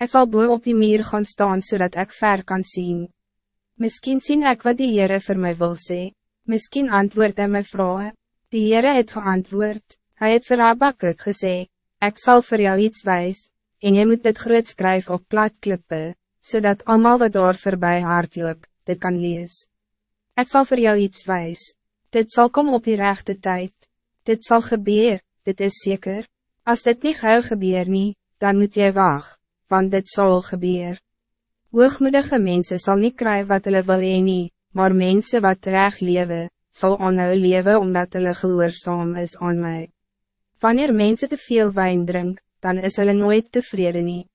Ik zal boe op die muur gaan staan zodat ik ver kan zien. Misschien zien ik wat die Heere voor mij wil zeggen. Misschien antwoord hij mijn vrouw. Die Heere het geantwoord. Hij het vir Habakkuk gesê, Ik zal voor jou iets wijs, en je moet dit groot skryf op platklippe, zodat allemaal wat door voorbij hardloop, dit kan lees. Ik zal voor jou iets wijs. Dit zal komen op die rechte tijd. Dit zal gebeuren, dit is zeker. Als dit niet gauw gebeur nie, dan moet jy wacht want dit zal gebeuren. Hoogmoedige mensen zal niet krijgen wat hulle wil heen nie, maar mensen wat recht leven, zal aanhou leven omdat hulle gehoorzaam is aan mij. Wanneer mensen te veel wijn drink, dan is hulle nooit tevreden nie.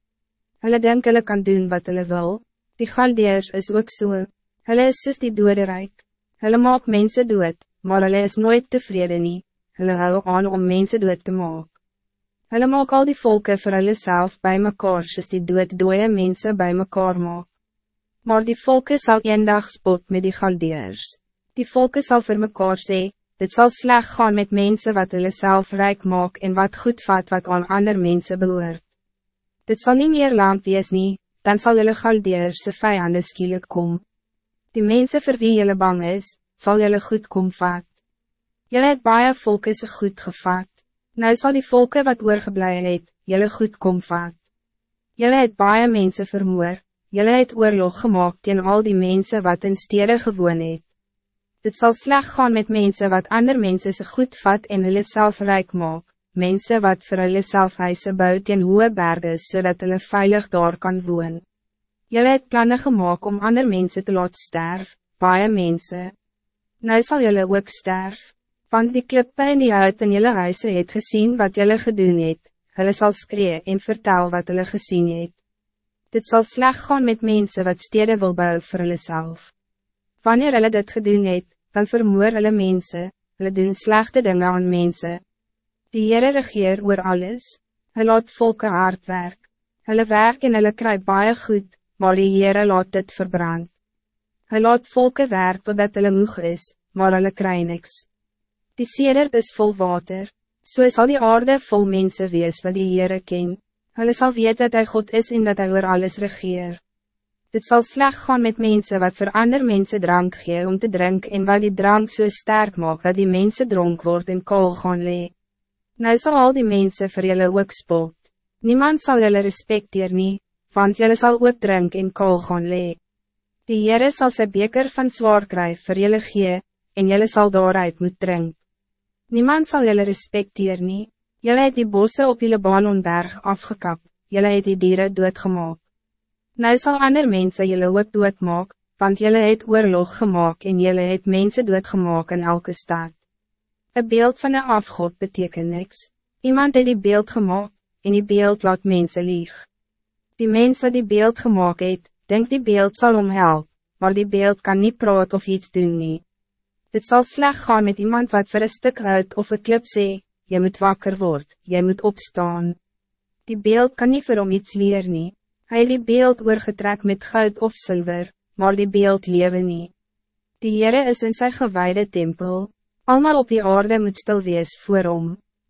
Hulle denk hulle kan doen wat hulle wil, die galdeers is ook so, hulle is soos die dode rijk. Hulle maak mensen dood, maar hulle is nooit tevreden nie, hulle hou aan om mensen dood te maken. Hulle maak al die volken vir hulle self by mekaar soos die dood dooie mense by mekaar maak. Maar die volken zal een dag spot met die galdeers. Die volken zal vir mekaar sê, dit zal slecht gaan met mensen wat hulle self rijk maak en wat goed vat wat aan ander mensen behoort. Dit zal niet meer lang wees nie, dan zal hulle galdeers vijanden skielik kom. Die mensen vir wie julle bang is, zal julle goed kom vat. Julle het baie volke se goed gevat. Nou zal die volken wat oorgeblij het, jylle goed kom vat. Jylle het baie mense vermoor, jylle het oorlog gemaakt teen al die mensen wat in stede gewoon het. Dit zal slecht gaan met mensen wat ander mensen se goed vat en hulle self rijk maak, mense wat vir hulle self huise bouw teen hoge berge zodat hulle veilig daar kan woon. Jylle het plannen gemaakt om ander mensen te laat sterf, baie mense. Nou zal jylle ook sterf want die klippe in die hout in jylle huise het gezien wat jylle gedoen het, hulle sal skree en vertel wat hulle gezien het. Dit zal slecht gaan met mensen wat stede wil bouwen voor hulle self. Wanneer hulle dit gedoen het, dan vermoor hulle mense, hulle doen slechte dingen aan mensen. Die Heere regeer oor alles, hy laat volke hard werk, hulle werk en hulle kry baie goed, maar die Heere laat dit verbrand. Hy laat volke werk totdat hulle moeg is, maar hulle kry niks. Die sedert is vol water, so zal die aarde vol mensen wees wat die Heere ken. Hulle sal weet dat hij God is en dat hij oor alles regeer. Dit zal slecht gaan met mensen wat voor ander mensen drank gee om te drinken en wat die drank zo so sterk maakt dat die mensen dronk wordt en kool gaan lee. Nou zal al die mensen voor jullie ook spot. Niemand zal jullie respecteer nie, want jullie zal ook drinken en kool gaan lee. Die Heere zal zijn beker van zwaar krijgen voor jullie gee, en jullie zal daaruit moet drinken. Niemand zal jullie respecteer nie, jylle het die bosse op die Libanonberg afgekap, jylle het die dieren doodgemaak. Nou zal ander mense jylle ook doodmaak, want jylle het oorlog gemaakt en jylle het mense doodgemaak in elke stad. Een beeld van een afgod betekent niks, iemand het die beeld gemaakt, en die beeld laat mense lieg. Die mens wat die beeld gemaakt het, denkt die beeld zal omhelp, maar die beeld kan niet praat of iets doen nie. Het zal slecht gaan met iemand wat voor een stuk uit of een klip sê, je moet wakker worden, je moet opstaan. Die beeld kan niet vir hom iets leer nie. Hy die beeld oorgetrek met goud of zilver, maar die beeld lewe nie. Die Heere is in zijn gewijde tempel, allemaal op die aarde moet stil wees voor hom.